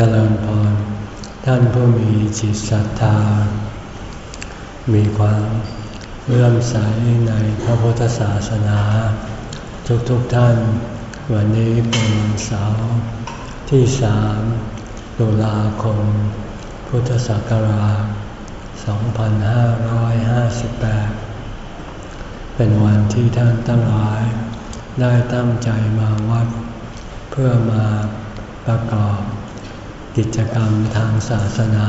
เจริญพร ท่านผู้มีจิตศรัทธา มีความเลื่อมใสในพระพุทธศาสนา ทุกๆทท่าน วันนี้เป็นเสาร์ที่สามตุลาคม พุทธศักราช 2558 เป็นวันที่ท่านตั้งหลาย ได้ตั้งใจมาวัด เพื่อมาประกอบ กิจกรรมทางศาสนา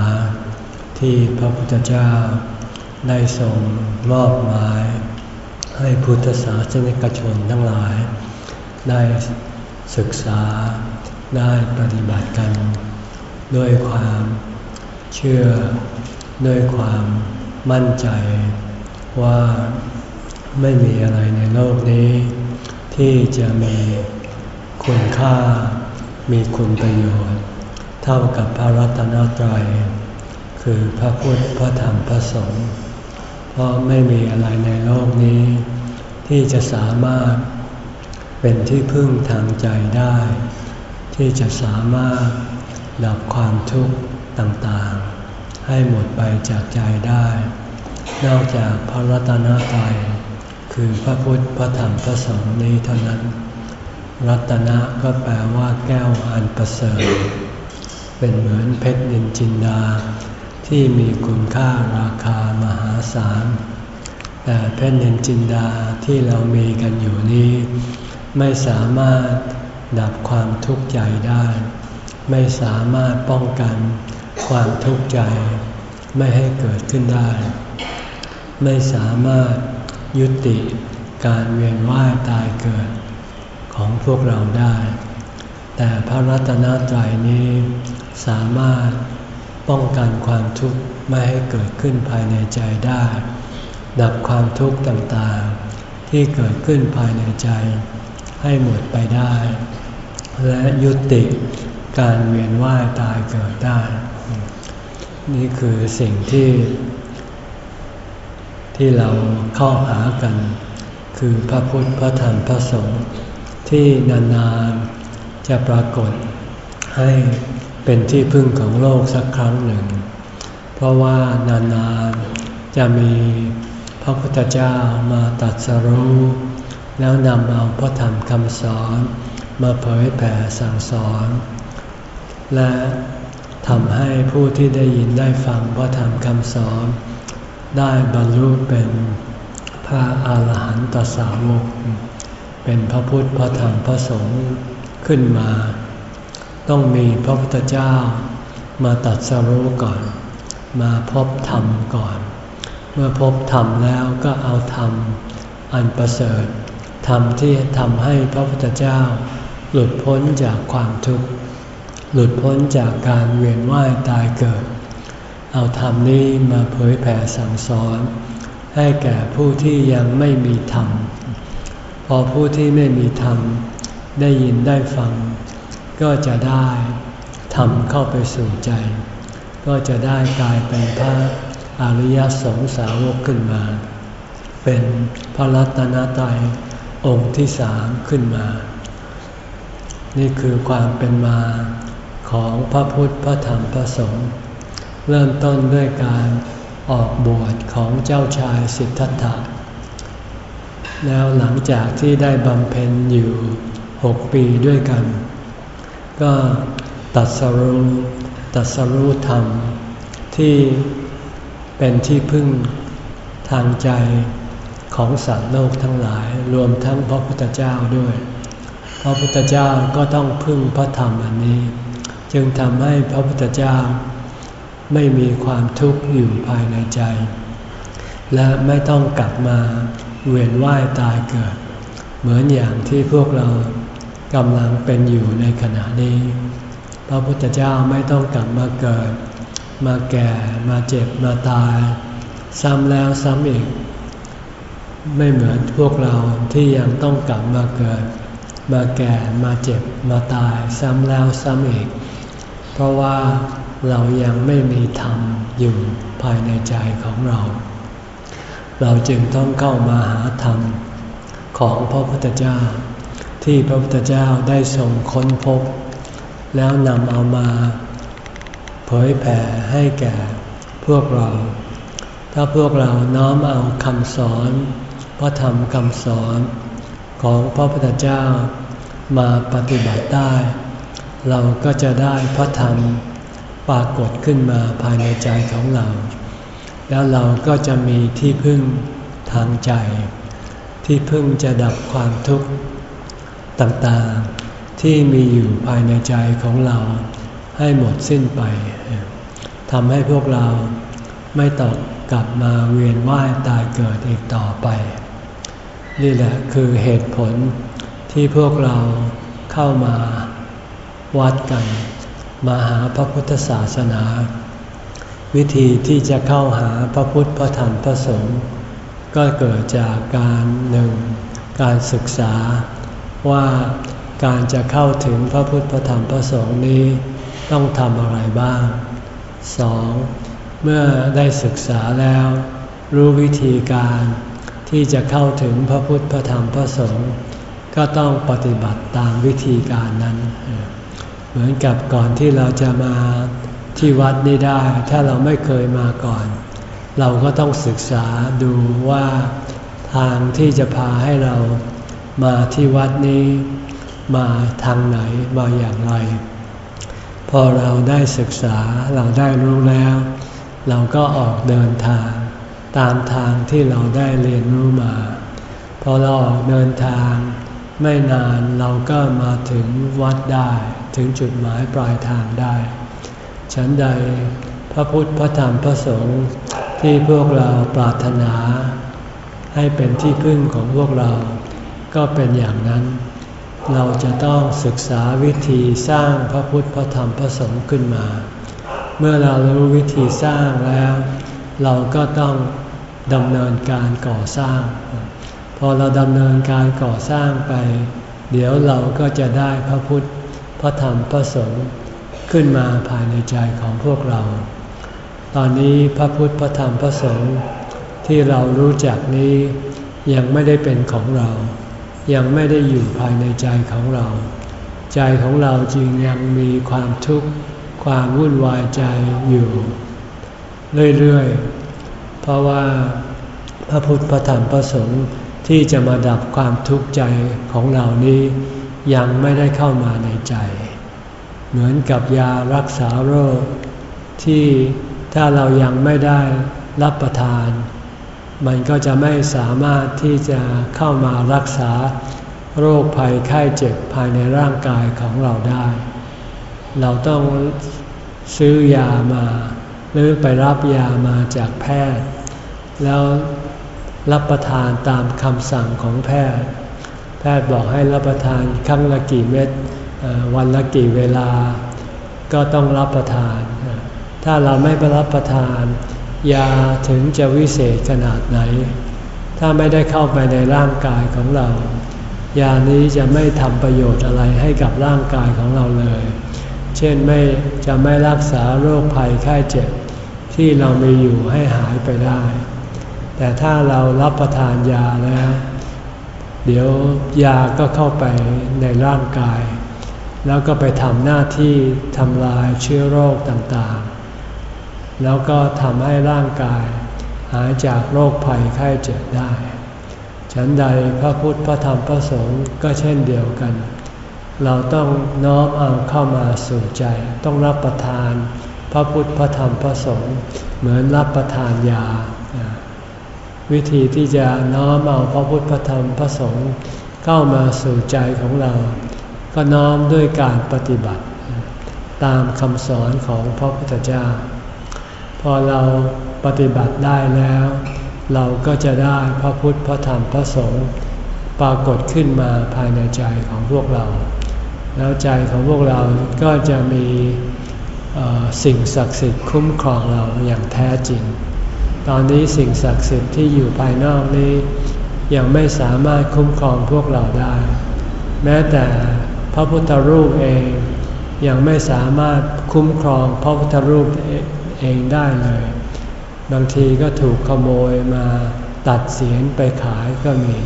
ที่พระพุทธเจ้าได้ทรงมอบหมาย ให้พุทธศาสนิกชนทั้งหลาย ได้ศึกษาได้ปฏิบัติกัน ด้วยความเชื่อด้วยความมั่นใจว่าไม่มีอะไรในโลกนี้ ที่จะมีคุณค่ามีคุณประโยชน์ ท่ากับพระรัตนตรัย คือพระพุทธพระธรรมพระสงฆ์เพราะไม่มีอะไรในโลกนี้ ที่จะสามารถเป็นที่พึ่งทางใจได้ ที่จะสามารถดับความทุกข์ต่างๆ ให้หมดไปจากใจได้ นอกจากพระรัตนตรัยคือพระพุทธพระธรรมพระสงฆ์นี้เท่านั้น รัตนะก็แปลว่าแก้วอันประเสริฐ เป็นเหมือนเพชรนินจินดา ที่มีคุณค่าราคามหาศาล แต่เพชรนินจินดาที่เรามีกันอยู่นี้ ไม่สามารถดับความทุกข์ใจได้ ไม่สามารถป้องกันความทุกข์ใจไม่ให้เกิดขึ้นได้ ไม่สามารถยุติการเวียนว่ายตายเกิดของพวกเราได้ แต่พระรัตนตรัยนี้ สามารถป้องกันความทุกข์ไม่ให้เกิดขึ้นภายในใจได้ ดับความทุกข์ต่างๆ ที่เกิดขึ้นภายในใจ ให้หมดไปได้ และยุติการเวียนว่ายตายเกิดได้ นี่คือสิ่งที่ที่เราเข้าหากัน คือพระพุทธพระธรรมพระสงฆ์ที่นานๆจะปรากฏให้ เป็นที่พึ่งของโลกสักครั้งหนึ่ง เพราะว่านานๆจะมีพระพุทธเจ้ามาตัดสรู้ แล้วนำเอาพระธรรมคำสอนมาเผยแผ่สั่งสอน และทำให้ผู้ที่ได้ยินได้ฟังพระธรรมคำสอน ได้บรรลุเป็นพระอาหารหันตสาวก เป็นพระพุทธพระธรรมพระสงฆ์ขึ้นมา ต้องมีพระพุทธเจ้า มาตัดสรู้ก่อน มาพบธรรมก่อน เมื่อพบธรรมแล้วก็เอาธรรมอันประเสริฐธรรมที่ทำให้พระพุทธเจ้า หลุดพ้นจากความทุกข์ หลุดพ้นจากการเวียนว่ายตายเกิด เอาธรรมนี้มาเผยแผ่สั่งสอน ให้แก่ผู้ที่ยังไม่มีธรรม พอผู้ที่ไม่มีธรรม ได้ยินได้ฟัง ก็จะได้ทำเข้าไปสู่ใจ ก็จะได้กลายเป็นพระอริยสงสาวกขึ้นมา เป็นพระรัตนตรัยองค์ที่สามขึ้นมา นี่คือความเป็นมาของพระพุทธพระธรรมพระสงฆ์เริ่มต้นด้วยการออกบวชของเจ้าชายสิทธัตถะ แล้วหลังจากที่ได้บำเพ็ญอยู่หกปีด้วยกัน ก็ตัดสรุตัดสรุธรรม ที่เป็นที่พึ่งทางใจของสัตว์โลกทั้งหลาย รวมทั้งพระพุทธเจ้าด้วย พระพุทธเจ้าก็ต้องพึ่งพระธรรมอันนี้ จึงทำให้พระพุทธเจ้าไม่มีความทุกข์อยู่ภายในใจ และไม่ต้องกลับมาเวียนว่ายตายเกิด เหมือนอย่างที่พวกเรา กำลังเป็นอยู่ในขณะนี้ พระพุทธเจ้าไม่ต้องกลับมาเกิด มาแก่มาเจ็บมาตาย ซ้ำแล้วซ้ำอีก ไม่เหมือนพวกเราที่ยังต้องกลับมาเกิด มาแก่มาเจ็บมาตาย ซ้ำแล้วซ้ำอีก เพราะว่าเรายังไม่มีธรรมอยู่ภายในใจของเรา เราจึงต้องเข้ามาหาธรรมของพระพุทธเจ้า ที่พระพุทธเจ้าได้ทรงค้นพบ แล้วนำเอามาเผยแผ่ให้แก่พวกเรา ถ้าพวกเราน้อมเอาคำสอนพระธรรมคำสอนของพระพุทธเจ้ามาปฏิบัติได้ เราก็จะได้พระธรรมปรากฏขึ้นมาภายในใจของเรา แล้วเราก็จะมีที่พึ่งทางใจ ที่พึ่งจะดับความทุกข์ ต่างๆ ที่มีอยู่ภายในใจของเราให้หมดสิ้นไปทำให้พวกเราไม่ตกกลับมาเวียนว่ายตายเกิดอีกต่อไป นี่แหละคือเหตุผลที่พวกเราเข้ามาวัดกัน มาหาพระพุทธศาสนา วิธีที่จะเข้าหาพระพุทธพระธรรมพระสงฆ์ก็เกิดจากการหนึ่งการศึกษา ว่าการจะเข้าถึงพระพุทธพระธรรมพระสงฆ์นี้ต้องทำอะไรบ้างสองเมื่อได้ศึกษาแล้ว รู้วิธีการที่จะเข้าถึงพระพุทธพระธรรมพระสงฆ์ก็ต้องปฏิบัติตามวิธีการนั้น เหมือนกับก่อนที่เราจะมาที่วัดนี้ได้ ถ้าเราไม่เคยมาก่อน เราก็ต้องศึกษาดูว่าทางที่จะพาให้เรา มาที่วัดนี้ มาทางไหนมาอย่างไร พอเราได้ศึกษาเราได้รู้แล้ว เราก็ออกเดินทาง ตามทางที่เราได้เรียนรู้มา พอเราออกเดินทาง ไม่นานเราก็มาถึงวัดได้ถึงจุดหมายปลายทางได้ฉันใดพระพุทธพระธรรมพระสงฆ์ที่พวกเราปรารถนา ให้เป็นที่พึ่งของพวกเรา ก็เป็นอย่างนั้น เราจะต้องศึกษาวิธีสร้างพระพุทธพระธรรมพระสงฆ์ขึ้นมา เมื่อเรารู้วิธีสร้างแล้ว เราก็ต้องดำเนินการก่อสร้าง พอเราดำเนินการก่อสร้างไป เดี๋ยวเราก็จะได้พระพุทธพระธรรมพระสงฆ์ขึ้นมาภายในใจของพวกเรา ตอนนี้พระพุทธพระธรรมพระสงฆ์ที่เรารู้จักนี้ยังไม่ได้เป็นของเรา ยังไม่ได้อยู่ภายในใจของเรา ใจของเราจึงยังมีความทุกข์ความวุ่นวายใจอยู่ เรื่อยๆ เพราะว่าพระพุทธพระธรรมพระสงฆ์ที่จะมาดับความทุกข์ใจของเรานี้ยังไม่ได้เข้ามาในใจ เหมือนกับยารักษาโรค ที่ถ้าเรายังไม่ได้รับประทาน มันก็จะไม่สามารถที่จะเข้ามารักษาโรคภัยไข้เจ็บภายในร่างกายของเราได้ เราต้องซื้อยามา หรือไปรับยามาจากแพทย์ แล้วรับประทานตามคำสั่งของแพทย์ แพทย์บอกให้รับประทานครั้งละกี่เม็ดวันละกี่เวลา ก็ต้องรับประทาน ถ้าเราไม่ไปรับประทาน ยาถึงจะวิเศษขนาดไหน ถ้าไม่ได้เข้าไปในร่างกายของเรา ยานี้จะไม่ทำประโยชน์อะไรให้กับร่างกายของเราเลย เช่นไม่จะไม่รักษาโรคภัยไข้เจ็บ ที่เรามีอยู่ให้หายไปได้ แต่ถ้าเรารับประทานยาแล้ว เดี๋ยวยาก็เข้าไปในร่างกาย แล้วก็ไปทำหน้าที่ทำลายเชื้อโรคต่างๆ แล้วก็ทำให้ร่างกาย หายจากโรคภัยไข้เจ็บได้ ฉันใดพระพุทธพระธรรมพระสงฆ์ก็เช่นเดียวกัน เราต้องน้อมเอาเข้ามาสู่ใจ ต้องรับประทาน พระพุทธพระธรรมพระสงฆ์เหมือนรับประทานยา วิธีที่จะน้อมเอาพระพุทธพระธรรมพระสงฆ์เข้ามาสู่ใจของเรา ก็น้อมด้วยการปฏิบัติ ตามคำสอนของพระพุทธเจ้า พอเราปฏิบัติได้แล้ว เราก็จะได้พระพุทธพระธรรมพระสงฆ์ปรากฏขึ้นมาภายในใจของพวกเรา แล้วใจของพวกเราก็จะมีสิ่งศักดิ์สิทธิ์คุ้มครองเราอย่างแท้จริง ตอนนี้สิ่งศักดิ์สิทธิ์ที่อยู่ภายนอกนี้ ยังไม่สามารถคุ้มครองพวกเราได้ แม้แต่พระพุทธรูปเองยังไม่สามารถคุ้มครองพระพุทธรูป เองได้เลย บางทีก็ถูกขโมยมาตัดเสียงไปขายก็มี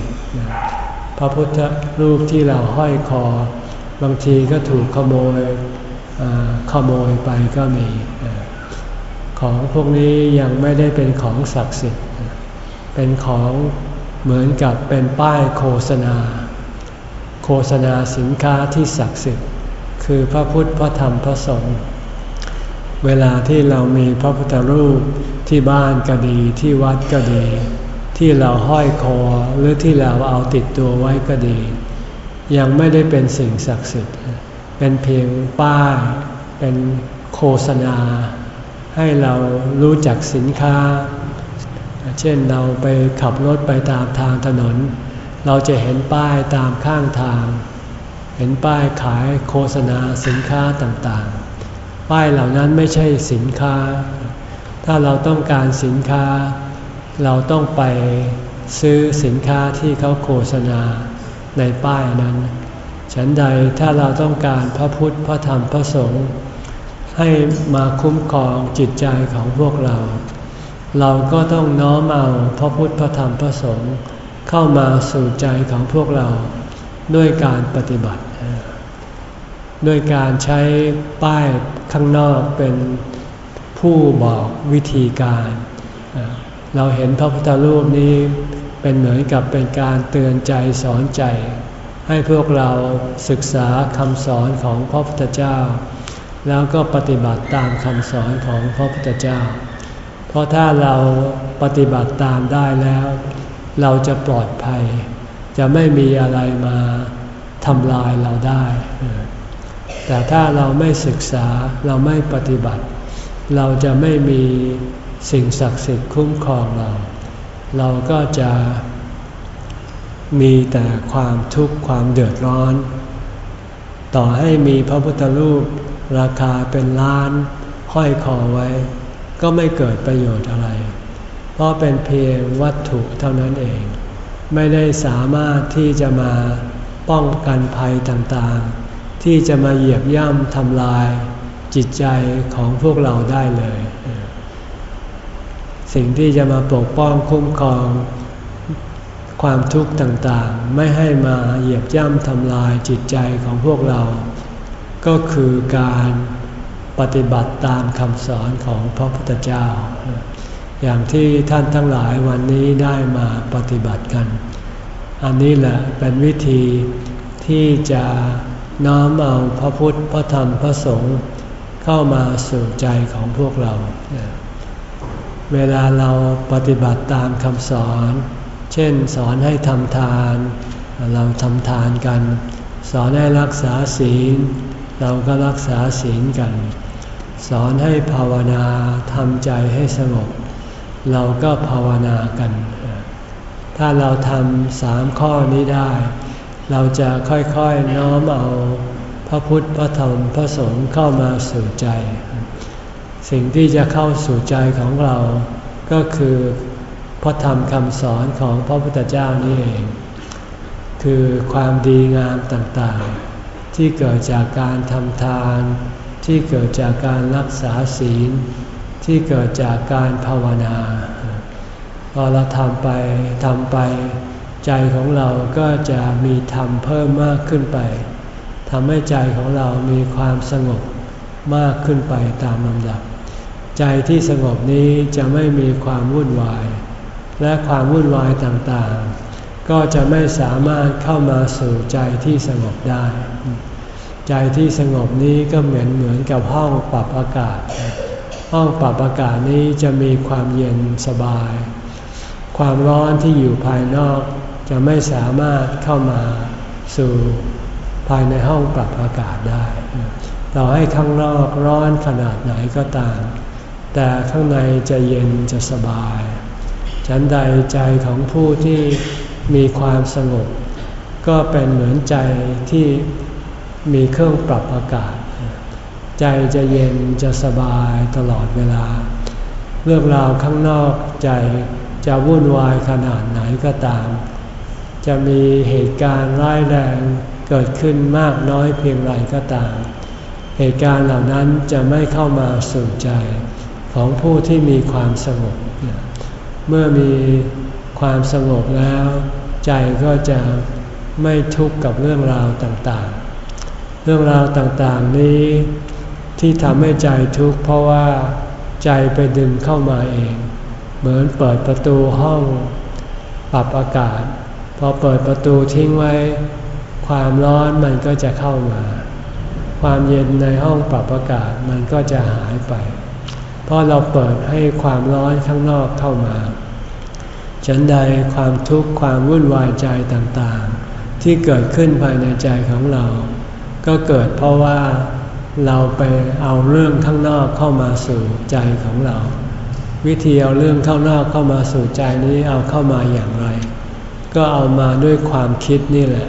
พระพุทธรูปที่เราห้อยคอ บางทีก็ถูกขโมยขโมยไปก็มี ของพวกนี้ยังไม่ได้เป็นของศักดิ์สิทธิ์ เป็นของเหมือนกับเป็นป้ายโฆษณา โฆษณาสินค้าที่ศักดิ์สิทธิ์ คือพระพุทธพระธรรมพระสงฆ์ เวลาที่เรามีพระพุทธรูปที่บ้านก็ดีที่วัดก็ดี ที่เราห้อยคอหรือที่เราเอาติดตัวไว้ก็ดี ยังไม่ได้เป็นสิ่งศักดิ์สิทธิ์ เป็นเพียงป้าย เป็นโฆษณา ให้เรารู้จักสินค้า เช่นเราไปขับรถไปตามทางถนน เราจะเห็นป้ายตามข้างทาง เห็นป้ายขายโฆษณาสินค้าต่างๆ ป้ายเหล่านั้นไม่ใช่สินค้า ถ้าเราต้องการสินค้า เราต้องไปซื้อสินค้าที่เขาโฆษณาในป้ายนั้น ฉันใดถ้าเราต้องการพระพุทธพระธรรมพระสงฆ์ให้มาคุ้มครองจิตใจของพวกเรา เราก็ต้องน้อมเอาพระพุทธพระธรรมพระสงฆ์เข้ามาสู่ใจของพวกเราด้วยการปฏิบัติ ด้วยการใช้ป้ายข้างนอกเป็นผู้บอกวิธีการ เราเห็นพระพุทธรูปนี้เป็นเหมือนกับเป็นการเตือนใจสอนใจ ให้พวกเราศึกษาคำสอนของพระพุทธเจ้า แล้วก็ปฏิบัติตามคำสอนของพระพุทธเจ้า เพราะถ้าเราปฏิบัติตามได้แล้ว เราจะปลอดภัย จะไม่มีอะไรมาทำลายเราได้ แต่ถ้าเราไม่ศึกษาเราไม่ปฏิบัติ เราจะไม่มีสิ่งศักดิ์สิทธิ์คุ้มครองเรา เราก็จะมีแต่ความทุกข์ความเดือดร้อน ต่อให้มีพระพุทธรูปราคาเป็นล้านห้อยคอไว้ ก็ไม่เกิดประโยชน์อะไร เพราะเป็นเพียงวัตถุเท่านั้นเอง ไม่ได้สามารถที่จะมาป้องกันภัยต่างๆ ที่จะมาเหยียบย่ำทำลายจิตใจของพวกเราได้เลย สิ่งที่จะมาปกป้องคุ้มครองความทุกข์ต่างๆ ไม่ให้มาเหยียบย่ำทำลายจิตใจของพวกเรา ก็คือการปฏิบัติตามคำสอนของพระพุทธเจ้า อย่างที่ท่านทั้งหลายวันนี้ได้มาปฏิบัติกัน อันนี้แหละเป็นวิธีที่จะ น้อมเอาพระพุทธพระธรรมพระสงฆ์เข้ามาสู่ใจของพวกเรา เวลาเราปฏิบัติตามคำสอน เช่นสอนให้ทำทาน เราทำทานกัน สอนให้รักษาศีล เราก็รักษาศีลกัน สอนให้ภาวนาทำใจให้สงบ เราก็ภาวนากัน ถ้าเราทำสามข้อนี้ได้ เราจะค่อยๆน้อมเอาพระพุทธพระธรรมพระสงฆ์เข้ามาสู่ใจ สิ่งที่จะเข้าสู่ใจของเราก็คือพระธรรมคำสอนของพระพุทธเจ้านี่เอง คือความดีงามต่างๆ ที่เกิดจากการทำทาน ที่เกิดจากการรักษาศีล ที่เกิดจากการภาวนาพอเราทำไปทำไป ใจของเราก็จะมีธรรมเพิ่มมากขึ้นไปทำให้ใจของเรามีความสงบมากขึ้นไปตามลำดับ ใจที่สงบนี้จะไม่มีความวุ่นวาย และความวุ่นวายต่างๆ ก็จะไม่สามารถเข้ามาสู่ใจที่สงบได้ ใจที่สงบนี้ก็เหมือนเหมือนกับห้องปรับอากาศ ห้องปรับอากาศนี้จะมีความเย็นสบาย ความร้อนที่อยู่ภายนอก จะไม่สามารถเข้ามาสู่ภายในห้องปรับอากาศได้เราให้ข้างนอกร้อนขนาดไหนก็ตาม แต่ข้างในจะเย็นจะสบาย ฉันใดใจของผู้ที่มีความสงบ ก็เป็นเหมือนใจที่มีเครื่องปรับอากาศ ใจจะเย็นจะสบายตลอดเวลา เรื่องราวข้างนอกใจจะวุ่นวายขนาดไหนก็ตาม จะมีเหตุการณ์ร้ายแรงเกิดขึ้นมากน้อยเพียงไรก็ตาม เหตุการณ์เหล่านั้นจะไม่เข้ามาสู่ใจของผู้ที่มีความสงบ เมื่อมีความสงบแล้ว ใจก็จะไม่ทุกข์กับเรื่องราวต่างๆ เรื่องราวต่างๆนี้ที่ทำให้ใจทุกข์เพราะว่าใจไปดึงเข้ามาเอง เหมือนเปิดประตูห้องปรับอากาศ พอเปิดประตูทิ้งไว้ ความร้อนมันก็จะเข้ามา ความเย็นในห้องปรับอากาศมันก็จะหายไป เพราะเราเปิดให้ความร้อนข้างนอกเข้ามาฉันใดความทุกข์ความวุ่นวายใจต่างๆ ที่เกิดขึ้นภายในใจของเรา ก็เกิดเพราะว่าเราไปเอาเรื่องข้างนอกเข้ามาสู่ใจของเรา วิธีเอาเรื่องข้างนอกเข้ามาสู่ใจนี้เอาเข้ามาอย่างไร ก็เอามาด้วยความคิดนี่แหละ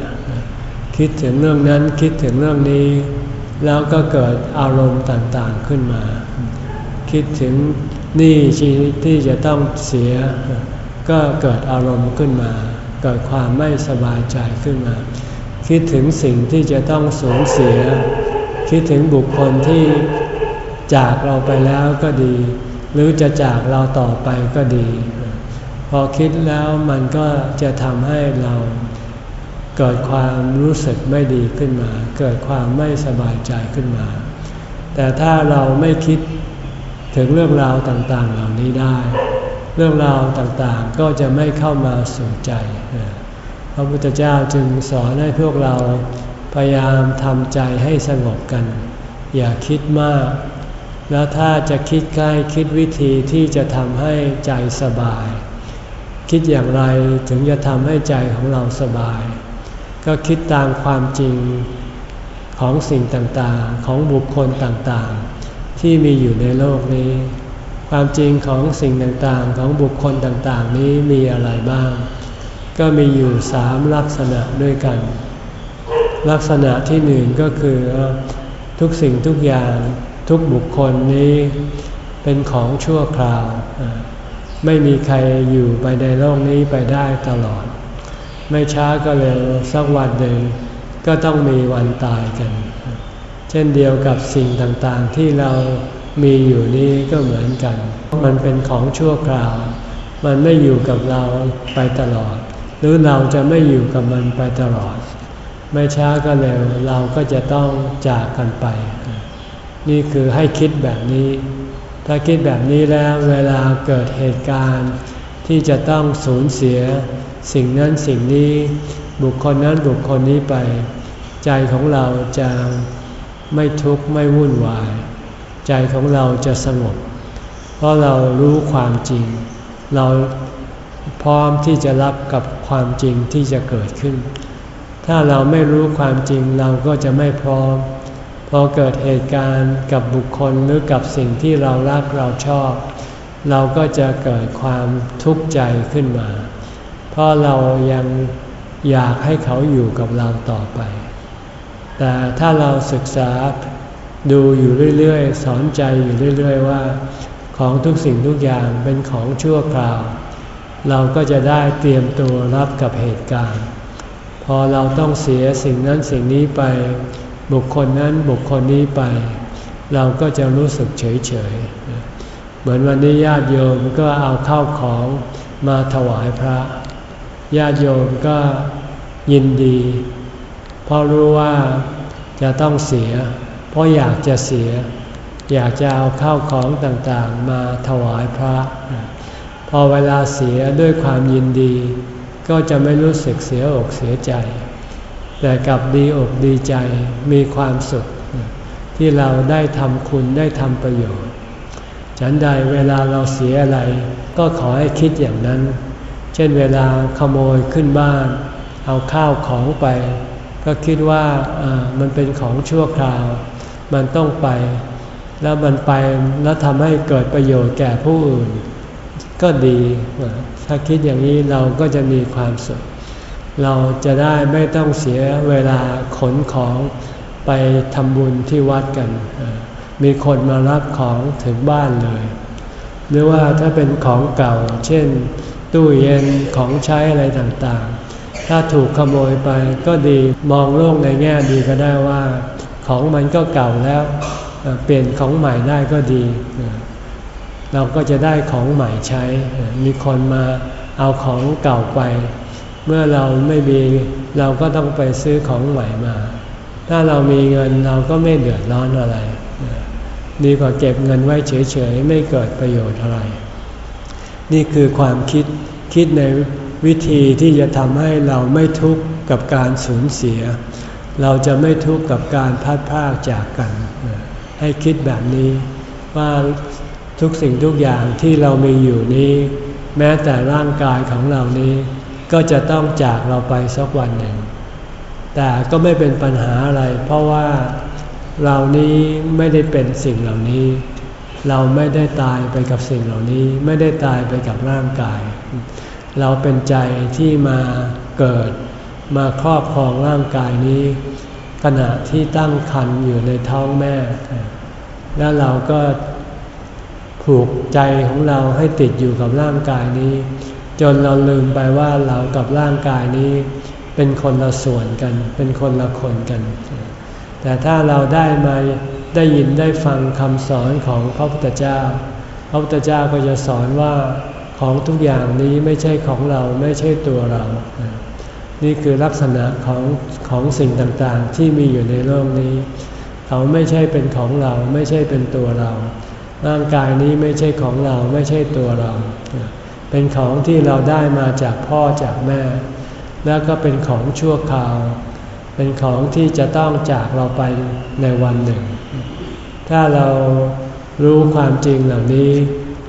คิดถึงเรื่องนั้นคิดถึงเรื่องนี้ แล้วก็เกิดอารมณ์ต่างๆขึ้นมา คิดถึงนี่ที่จะต้องเสีย ก็เกิดอารมณ์ขึ้นมา เกิดความไม่สบายใจขึ้นมา คิดถึงสิ่งที่จะต้องสูญเสีย คิดถึงบุคคลที่จากเราไปแล้วก็ดี หรือจะจากเราต่อไปก็ดี อคิดแล้วมันก็จะทำให้เราเกิดความรู้สึกไม่ดีขึ้นมา เกิดความไม่สบายใจขึ้นมา แต่ถ้าเราไม่คิดถึงเรื่องราวต่างๆเหล่านี้ได้ เรื่องราวต่างๆก็จะไม่เข้ามาสู่ใจ พระพุทธเจ้าจึงสอนให้พวกเราพยายามทำใจให้สงบกัน อย่าคิดมาก แล้วถ้าจะคิดใกล้คิดวิธีที่จะทำให้ใจสบาย คิดอย่างไรถึงจะทำให้ใจของเราสบาย ก็คิดตามความจริงของสิ่งต่างๆ ของบุคคลต่างๆ ที่มีอยู่ในโลกนี้ ความจริงของสิ่งต่างๆ ของบุคคลต่างๆ นี้มีอะไรบ้าง ก็มีอยู่สามลักษณะด้วยกัน ลักษณะที่หนึ่งก็คือทุกสิ่งทุกอย่างทุกบุคคลนี้เป็นของชั่วคราว ไม่มีใครอยู่ไปในโลกนี้ไปได้ตลอด ไม่ช้าก็เร็วสักวันหนึ่งก็ต้องมีวันตายกัน เช่นเดียวกับสิ่งต่างๆที่เรามีอยู่นี้ก็เหมือนกัน มันเป็นของชั่วคราว มันไม่อยู่กับเราไปตลอด หรือเราจะไม่อยู่กับมันไปตลอด ไม่ช้าก็เร็วเราก็จะต้องจากกันไป นี่คือให้คิดแบบนี้ ถ้าคิดแบบนี้แล้วเวลาเกิดเหตุการณ์ที่จะต้องสูญเสีย สิ่งนั้นสิ่งนี้บุคคลนั้นบุคคลนี้ไป ใจของเราจะไม่ทุกข์ไม่วุ่นวาย ใจของเราจะสงบ เพราะเรารู้ความจริง เราพร้อมที่จะรับกับความจริงที่จะเกิดขึ้น ถ้าเราไม่รู้ความจริงเราก็จะไม่พร้อม อเกิดเหตุการณ์กับบุคคลหรือกับสิ่งที่เรารักเราชอบ เราก็จะเกิดความทุกข์ใจขึ้นมา เพราะเรายังอยากให้เขาอยู่กับเราต่อไป แต่ถ้าเราศึกษาดูอยู่เรื่อยๆ สอนใจอยู่เรื่อยๆว่า ของทุกสิ่งทุกอย่างเป็นของชั่วคราว เราก็จะได้เตรียมตัวรับกับเหตุการณ์ พอเราต้องเสียสิ่งนั้นสิ่งนี้ไป บุคคลนั้นบุคคลนี้ไป เราก็จะรู้สึกเฉยๆเหมือนวันนี้ญาติโยมก็เอาเข้าของมาถวายพระ ญาติโยมก็ยินดี เพราะรู้ว่าจะต้องเสีย เพราะอยากจะเสีย อยากจะเอาเข้าของต่างๆ มาถวายพระ พอเวลาเสียด้วยความยินดี ก็จะไม่รู้สึกเสียอกเสียใจ แต่กลับดีอกดีใจมีความสุข ที่เราได้ทำคุณได้ทำประโยชน์ ฉันใดเวลาเราเสียอะไร ก็ขอให้คิดอย่างนั้น เช่นเวลาขโมยขึ้นบ้าน เอาข้าวของไป ก็คิดว่ามันเป็นของชั่วคราว มันต้องไป แล้วมันไปแล้วทำให้เกิดประโยชน์แก่ผู้อื่น ก็ดี ถ้าคิดอย่างนี้เราก็จะมีความสุข เราจะได้ไม่ต้องเสียเวลาขนของไปทำบุญที่วัดกัน มีคนมารับของถึงบ้านเลย หรือว่าถ้าเป็นของเก่า เช่น ตู้เย็นของใช้อะไรต่างๆ ถ้าถูกขโมยไปก็ดีมองโลกในแง่ดีก็ได้ว่า ของมันก็เก่าแล้ว เปลี่ยนของใหม่ได้ก็ดี เราก็จะได้ของใหม่ใช้ มีคนมาเอาของเก่าไป เมื่อเราไม่มีเราก็ต้องไปซื้อของใหม่มา ถ้าเรามีเงินเราก็ไม่เดือดร้อนอะไร ดีกว่าเก็บเงินไว้เฉยๆ ไม่เกิดประโยชน์อะไร นี่คือความคิดคิดในวิธีที่จะทำให้เราไม่ทุกข์กับการสูญเสีย เราจะไม่ทุกข์กับการพัดพากจากกัน ให้คิดแบบนี้ว่าทุกสิ่งทุกอย่างที่เรามีอยู่นี้ แม้แต่ร่างกายของเรานี้ ก็จะต้องจากเราไปสักวันหนึ่ง แต่ก็ไม่เป็นปัญหาอะไร เพราะว่าเรานี้ไม่ได้เป็นสิ่งเหล่านี้ เราไม่ได้ตายไปกับสิ่งเหล่านี้ ไม่ได้ตายไปกับร่างกาย เราเป็นใจที่มาเกิดมาครอบครองร่างกายนี้ ขณะที่ตั้งครรภ์อยู่ในท้องแม่ แล้วเราก็ผูกใจของเราให้ติดอยู่กับร่างกายนี้ จนเราลืมไปว่าเรากับร่างกายนี้เป็นคนละส่วนกัน เป็นคนละคนกัน แต่ถ้าเราได้มาได้ยินได้ฟังคำสอนของพระพุทธเจ้า พระพุทธเจ้าก็จะสอนว่าของทุกอย่างนี้ไม่ใช่ของเราไม่ใช่ตัวเรา นี่คือลักษณะของของสิ่งต่างๆ ที่มีอยู่ในโลกนี้ เขาไม่ใช่เป็นของเราไม่ใช่เป็นตัวเรา ร่างกายนี้ไม่ใช่ของเราไม่ใช่ตัวเรา เป็นของที่เราได้มาจากพ่อจากแม่ แล้วก็เป็นของชั่วคราว เป็นของที่จะต้องจากเราไปในวันหนึ่ง ถ้าเรารู้ความจริงเหล่านี้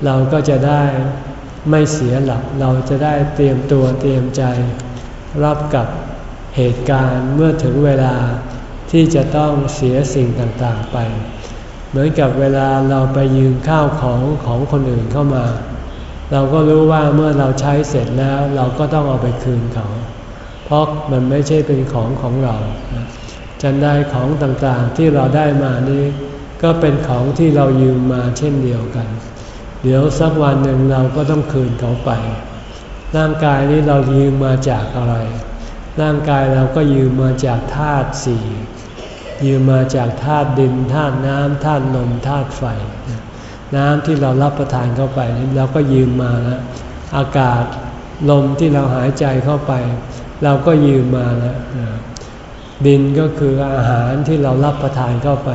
เราก็จะได้ไม่เสียหลักเราจะได้เตรียมตัวเตรียมใจ รับกับเหตุการณ์เมื่อถึงเวลาที่จะต้องเสียสิ่งต่างๆไป เหมือนกับเวลาเราไปยืมข้าวของของคนอื่นเข้ามา เราก็รู้ว่าเมื่อเราใช้เสร็จแล้วเราก็ต้องเอาไปคืนเขา เพราะมันไม่ใช่เป็นของของเราจันได้ของต่างๆที่เราได้มานี้ ก็เป็นของที่เรายืมมาเช่นเดียวกัน เดี๋ยวสักวันหนึ่งเราก็ต้องคืนเขาไป ร่างกายนี้เรายืมมาจากอะไร ร่างกายเราก็ยืมมาจากธาตุสี่ยืมมาจากธาตุดินธาตุน้ำธาตุลมธาตุไฟ น้ำที่เรารับประทานเข้าไปนี่เราก็ยืมมาแล้วอากาศลมที่เราหายใจเข้าไป เราก็ยืมมาแล้วดินก็คืออาหารที่เรารับประทานเข้าไป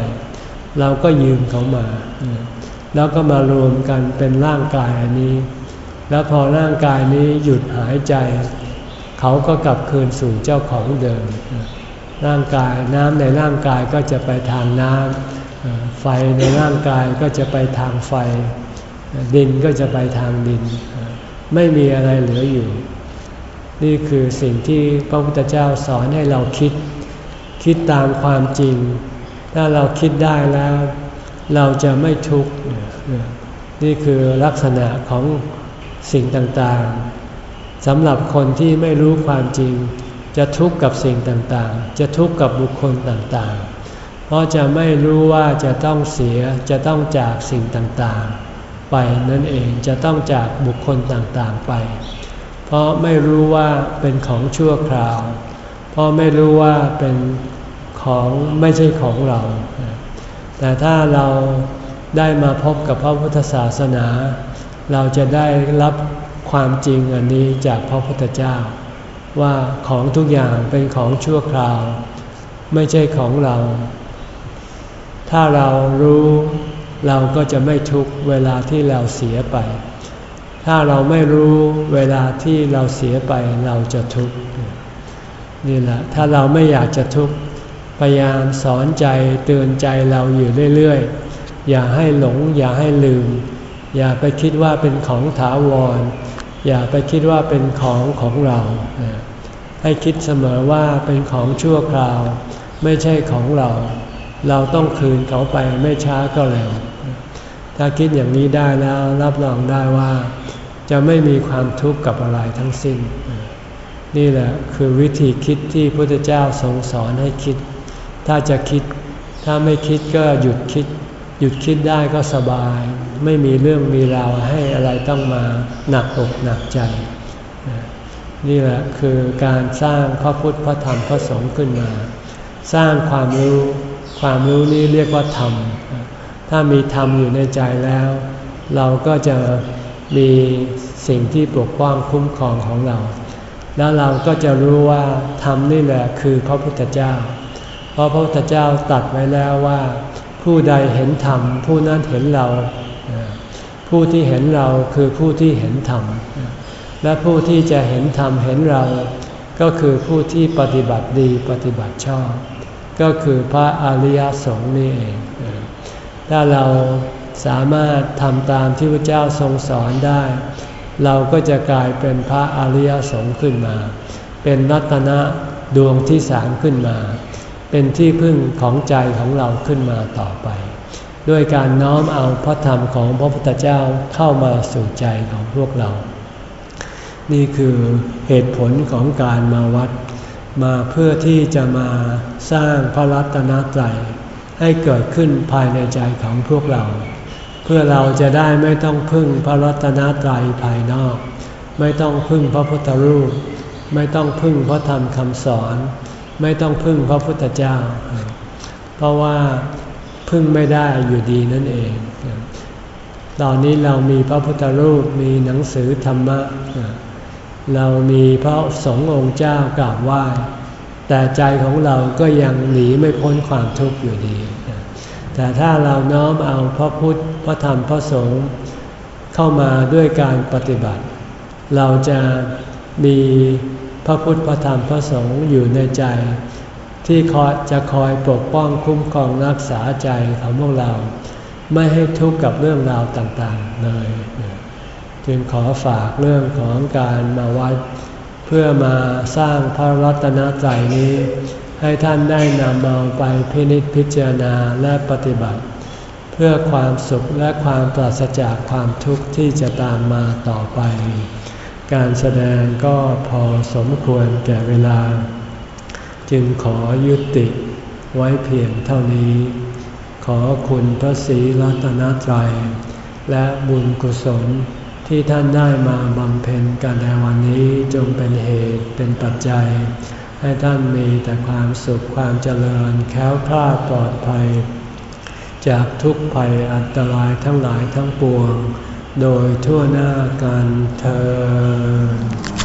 เราก็ยืมเขามา แล้วก็มารวมกันเป็นร่างกายอันนี้ แล้วพอร่างกายนี้หยุดหายใจ เขาก็กลับคืนสู่เจ้าของเดิม ร่างกายน้ำในร่างกายก็จะไปทางน้ำ ไฟในร่างกายก็จะไปทางไฟ ดินก็จะไปทางดิน ไม่มีอะไรเหลืออยู่ นี่คือสิ่งที่พระพุทธเจ้าสอนให้เราคิด คิดตามความจริง ถ้าเราคิดได้แล้ว เราจะไม่ทุกข์ นี่คือลักษณะของสิ่งต่างๆสำหรับคนที่ไม่รู้ความจริง จะทุกข์กับสิ่งต่างๆ จะทุกข์กับบุคคลต่างๆ เพราะจะไม่รู้ว่าจะต้องเสียจะต้องจากสิ่งต่างๆ ไปนั่นเองจะต้องจากบุคคลต่างๆไป เพราะไม่รู้ว่าเป็นของชั่วคราว เพราะไม่รู้ว่าเป็นของไม่ใช่ของเรา แต่ถ้าเราได้มาพบกับพระพุทธศาสนา เราจะได้รับความจริงอันนี้จากพระพุทธเจ้า ว่าของทุกอย่างเป็นของชั่วคราว ไม่ใช่ของเรา ถ้าเรารู้เราก็จะไม่ทุกเวลาที่เราเสียไป ถ้าเราไม่รู้เวลาที่เราเสียไปเราจะทุกข์นี่แหละถ้าเราไม่อยากจะทุกข์พยายามสอนใจเตือนใจเราอยู่เรื่อยๆ อย่าให้หลง อย่าให้ลืม อย่าไปคิดว่าเป็นของถาวร อย่าไปคิดว่าเป็นของของเรา ให้คิดเสมอว่าเป็นของชั่วคราว ไม่ใช่ของเรา เราต้องคืนเขาไปไม่ช้าก็เร็ว ถ้าคิดอย่างนี้ได้แล้วรับรองได้ว่า จะไม่มีความทุกข์กับอะไรทั้งสิ้น นี่แหละคือวิธีคิดที่พระพุทธเจ้าทรงสอนให้คิด ถ้าจะคิด ถ้าไม่คิดก็หยุดคิด หยุดคิดได้ก็สบาย ไม่มีเรื่องมีราวให้อะไรต้องมาหนักอกหนักใจ นี่แหละคือการสร้างพระพุทธพระธรรมพระสงฆ์ขึ้นมา สร้างความรู้ ความรู้นี้เรียกว่าธรรม ถ้ามีธรรมอยู่ในใจแล้ว เราก็จะมีสิ่งที่ปกป้องคุ้มครองของเรา แล้วเราก็จะรู้ว่าธรรมนี่แหละคือพระพุทธเจ้า เพราะพระพุทธเจ้าตัดไว้แล้วว่า ผู้ใดเห็นธรรมผู้นั้นเห็นเรา ผู้ที่เห็นเราคือผู้ที่เห็นธรรม และผู้ที่จะเห็นธรรมเห็นเรา ก็คือผู้ที่ปฏิบัติดีปฏิบัติชอบ ก็คือพระอริยสงฆ์นี่เอง ถ้าเราสามารถทำตามที่พระเจ้าทรงสอนได้ เราก็จะกลายเป็นพระอริยสงฆ์ขึ้นมา เป็นรัตนะดวงที่สามขึ้นมา เป็นที่พึ่งของใจของเราขึ้นมาต่อไป ด้วยการน้อมเอาพระธรรมของพระพุทธเจ้าเข้ามาสู่ใจของพวกเรา นี่คือเหตุผลของการมาวัด มาเพื่อที่จะมาสร้างพระรัตนตรัยให้เกิดขึ้นภายในใจของพวกเรา เพื่อเราจะได้ไม่ต้องพึ่งพระรัตนตรัยภายนอก ไม่ต้องพึ่งพระพุทธรูป ไม่ต้องพึ่งพระธรรมคำสอน ไม่ต้องพึ่งพระพุทธเจ้า เพราะว่าพึ่งไม่ได้อยู่ดีนั่นเอง ตอนนี้เรามีพระพุทธรูปมีหนังสือธรรมะ เรามีพระสงฆ์องค์เจ้ากราบไหว้ แต่ใจของเราก็ยังหนีไม่พ้นความทุกข์อยู่ดี แต่ถ้าเราน้อมเอาพระพุทธ พระธรรม พระสงฆ์เข้ามาด้วยการปฏิบัติ เราจะมีพระพุทธ พระธรรม พระสงฆ์อยู่ในใจ ที่คอยจะคอยปกป้องคุ้มครองรักษาใจของพวกเรา ไม่ให้ทุกข์กับเรื่องราวต่างๆเลย จึงขอฝากเรื่องของการมาวัด เพื่อมาสร้างพระรัตนตรัยนี้ ให้ท่านได้นำเอาไปพินิจพิจารณาและปฏิบัติ เพื่อความสุขและความปราศจากความทุกข์ที่จะตามมาต่อไป การแสดงก็พอสมควรแก่เวลา จึงขอยุติไว้เพียงเท่านี้ ขอคุณพระศรีรัตนตรัยและบุญกุศล ที่ท่านได้มาบำเพ็ญกันในวันนี้จงเป็นเหตุเป็นปัจจัย ให้ท่านมีแต่ความสุขความเจริญแค้วคลาดปลอดภัย จากทุกภัยอันตรายทั้งหลายทั้งปวง โดยทั่วหน้ากันเธอ